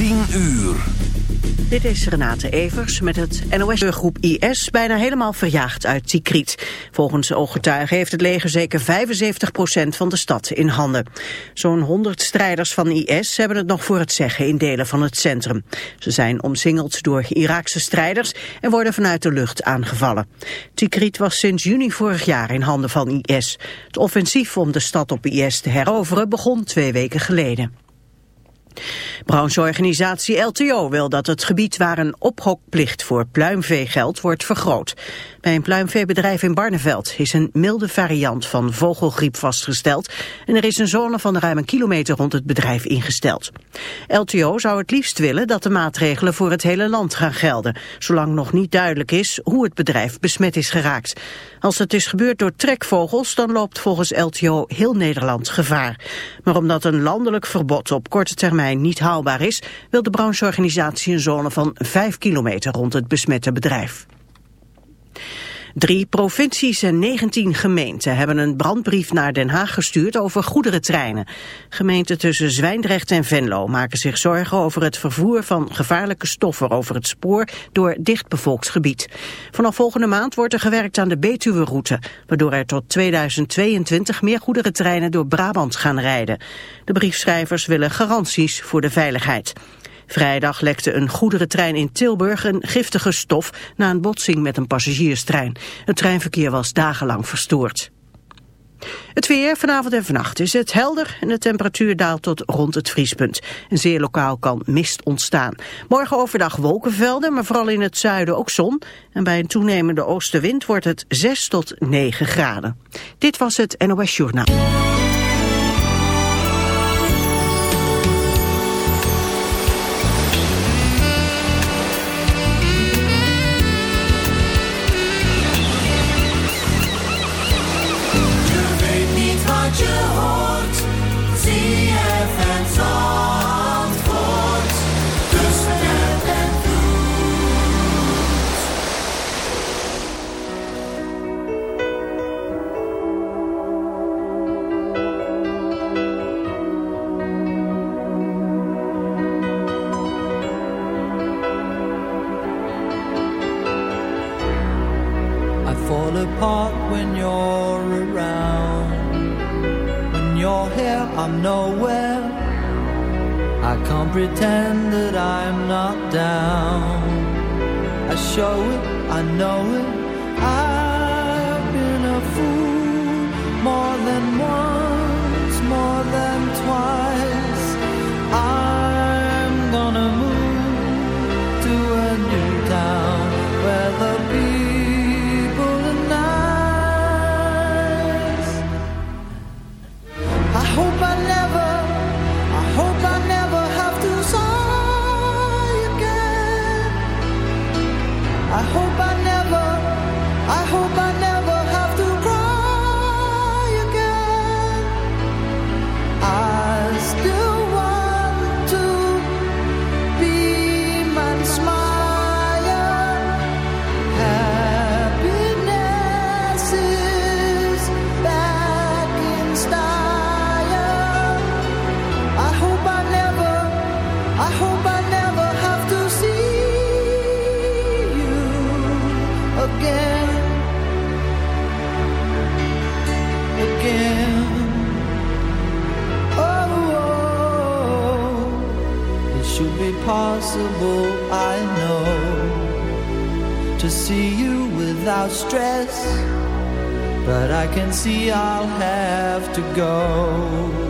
10 uur. Dit is Renate Evers met het NOS-groep IS bijna helemaal verjaagd uit Tikrit. Volgens ooggetuigen heeft het leger zeker 75% van de stad in handen. Zo'n 100 strijders van IS hebben het nog voor het zeggen in delen van het centrum. Ze zijn omsingeld door Iraakse strijders en worden vanuit de lucht aangevallen. Tikrit was sinds juni vorig jaar in handen van IS. Het offensief om de stad op IS te heroveren begon twee weken geleden. Brancheorganisatie LTO wil dat het gebied waar een ophokplicht voor pluimvee geldt wordt vergroot. Bij een pluimveebedrijf in Barneveld is een milde variant van vogelgriep vastgesteld en er is een zone van ruim een kilometer rond het bedrijf ingesteld. LTO zou het liefst willen dat de maatregelen voor het hele land gaan gelden, zolang nog niet duidelijk is hoe het bedrijf besmet is geraakt. Als het is gebeurd door trekvogels, dan loopt volgens LTO heel Nederland gevaar. Maar omdat een landelijk verbod op korte termijn niet haalbaar is, wil de brancheorganisatie een zone van 5 kilometer rond het besmette bedrijf. Drie provincies en 19 gemeenten hebben een brandbrief naar Den Haag gestuurd over goederentreinen. Gemeenten tussen Zwijndrecht en Venlo maken zich zorgen over het vervoer van gevaarlijke stoffen over het spoor door dichtbevolkt gebied. Vanaf volgende maand wordt er gewerkt aan de Betuwe-route, waardoor er tot 2022 meer goederentreinen door Brabant gaan rijden. De briefschrijvers willen garanties voor de veiligheid. Vrijdag lekte een goederentrein in Tilburg een giftige stof na een botsing met een passagierstrein. Het treinverkeer was dagenlang verstoord. Het weer vanavond en vannacht is het helder en de temperatuur daalt tot rond het vriespunt. En zeer lokaal kan mist ontstaan. Morgen overdag wolkenvelden, maar vooral in het zuiden ook zon. En bij een toenemende oostenwind wordt het 6 tot 9 graden. Dit was het NOS Journaal. Stress. But I can see I'll have to go.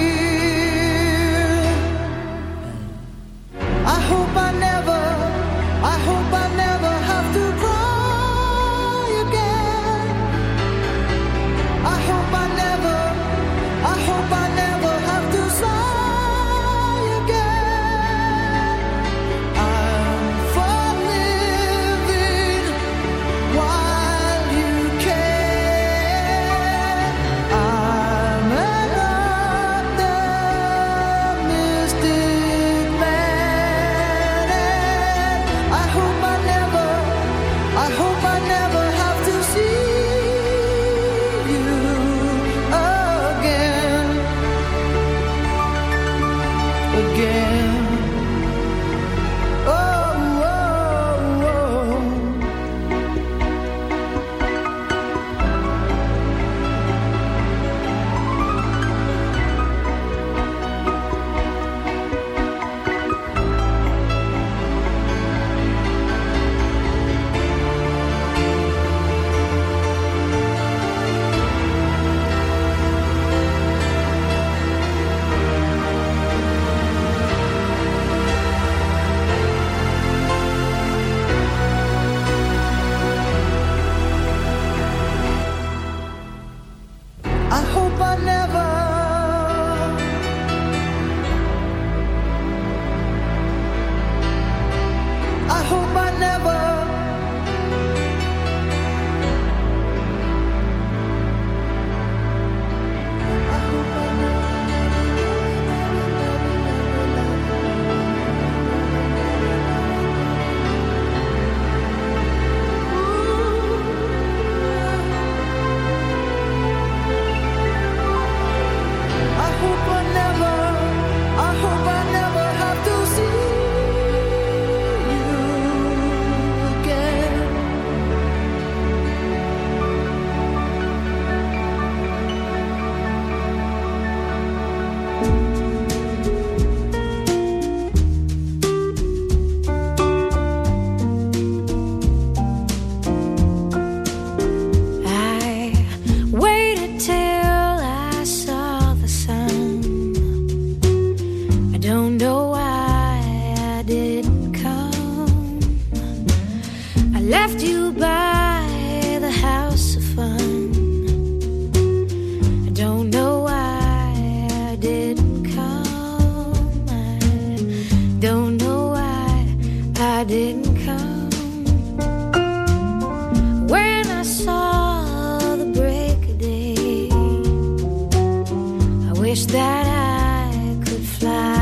wish that I could fly.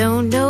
don't know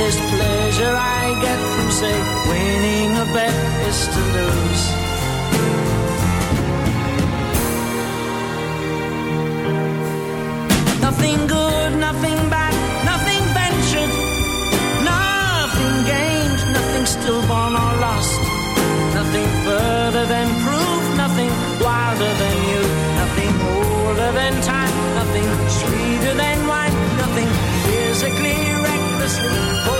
this pleasure I get from, say, winning a bet is to lose. Nothing good, nothing bad, nothing ventured, nothing gained, nothing stillborn or lost, nothing further than proof, nothing wilder than is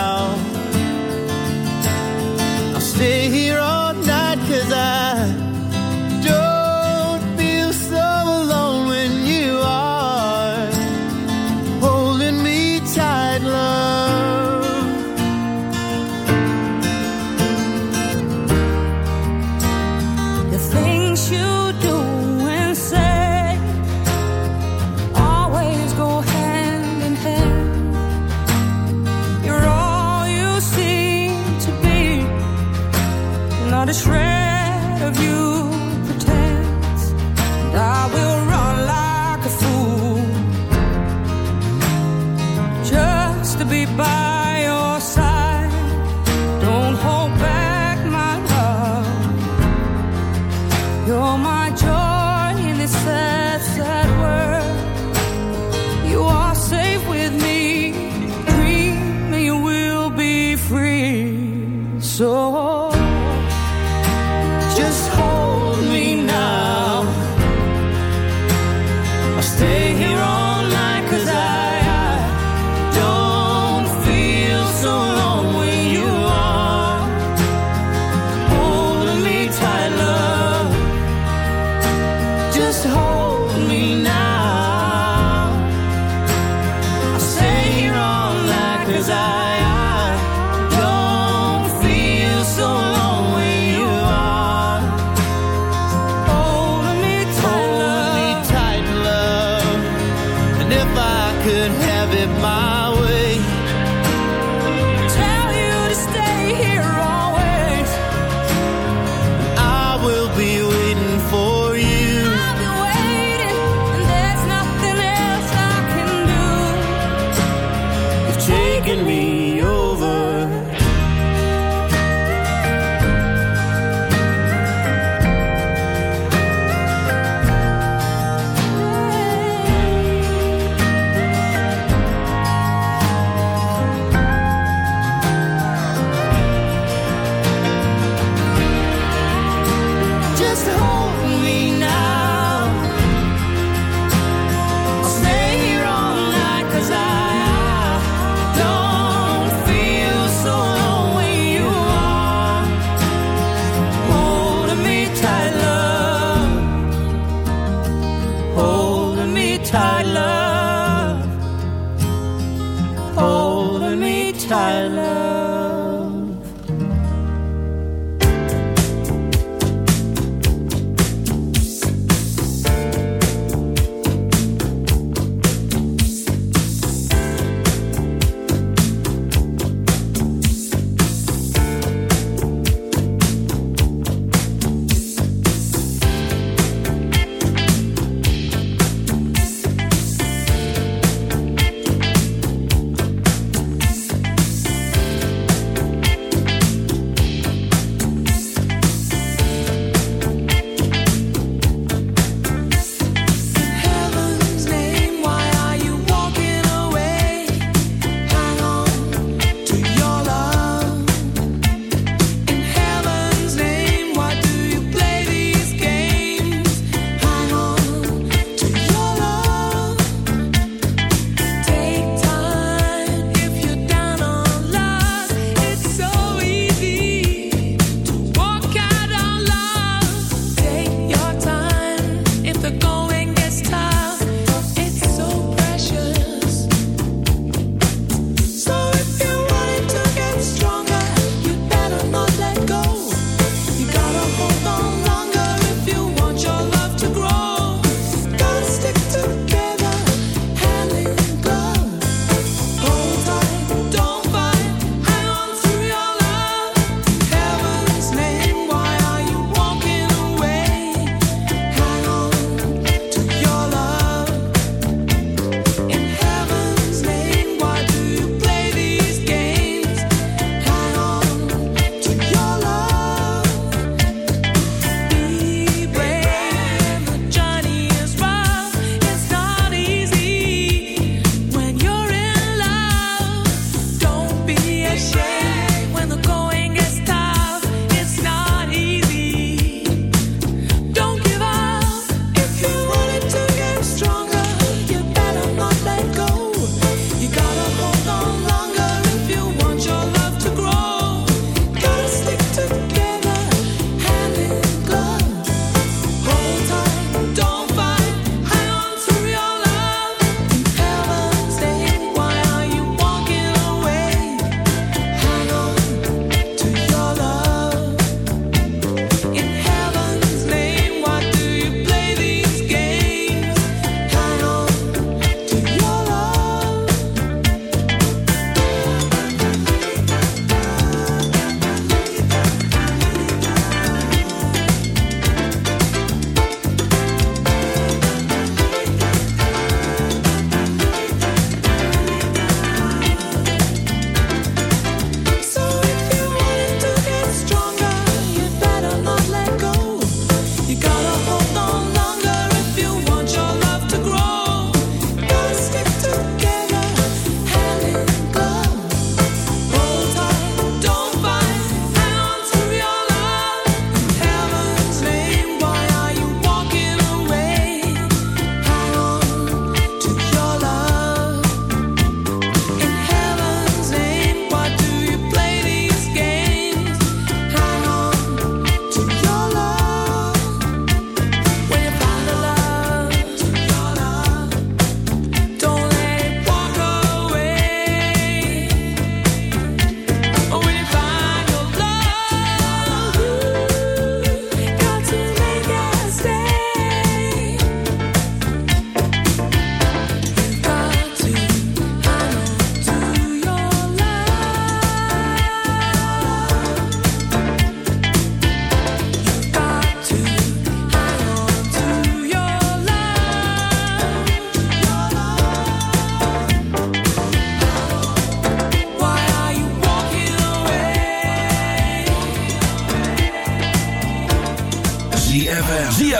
stay here all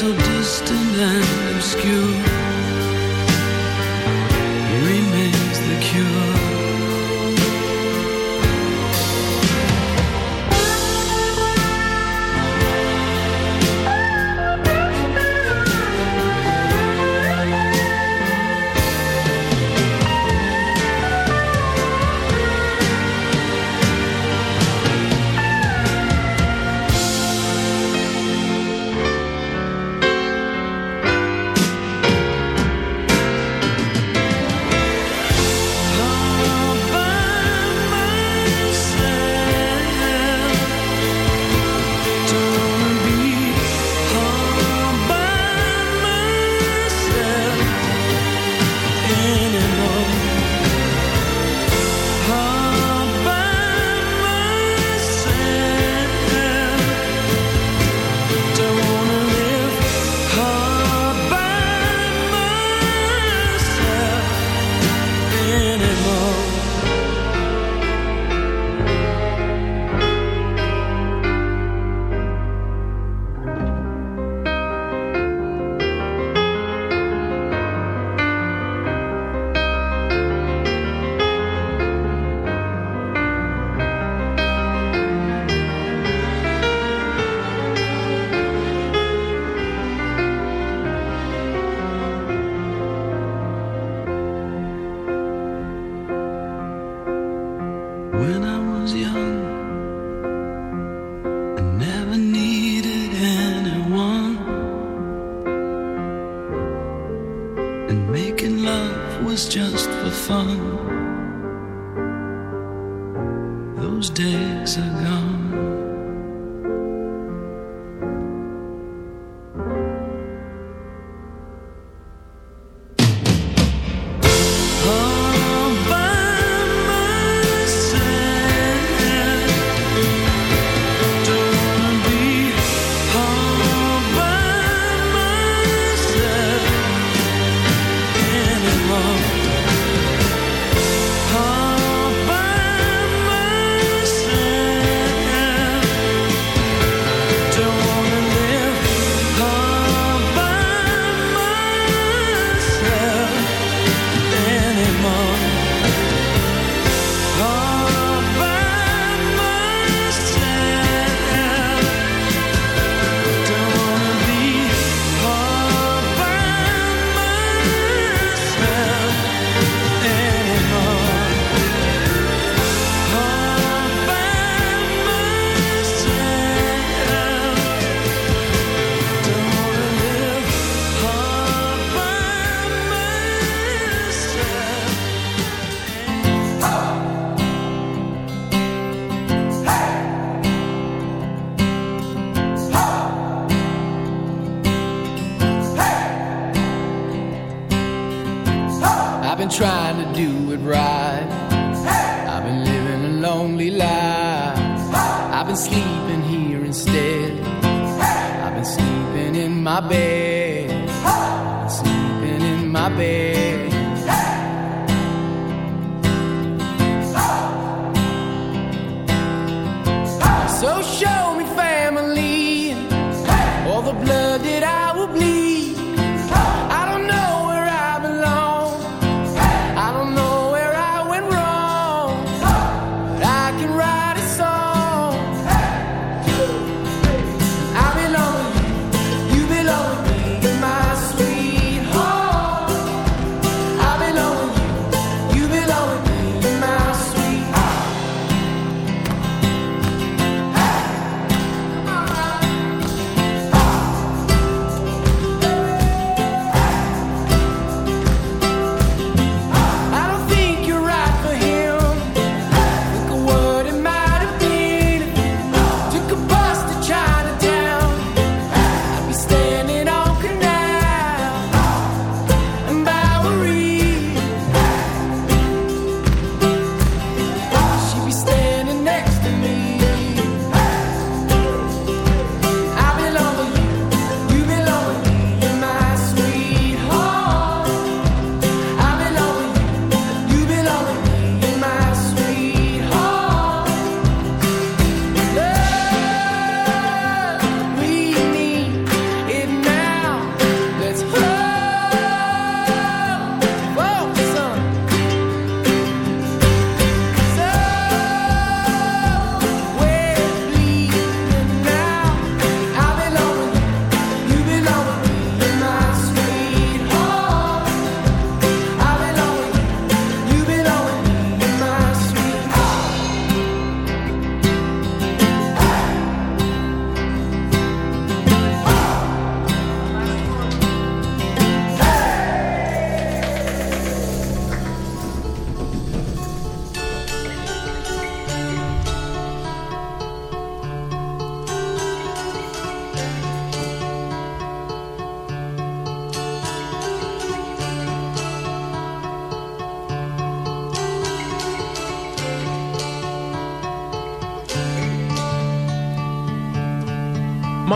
so distant and obscure. Remains the cure. fun. Those days are gone.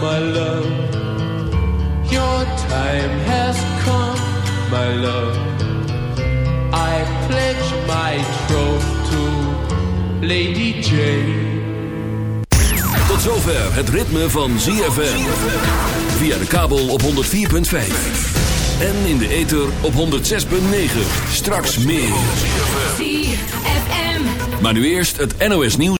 My love. Your time has come, my love. I pledge my troth to Lady Jane. Tot zover het ritme van ZFM. Via de kabel op 104.5. En in de ether op 106.9. Straks meer. ZFM. Maar nu eerst het NOS nieuws.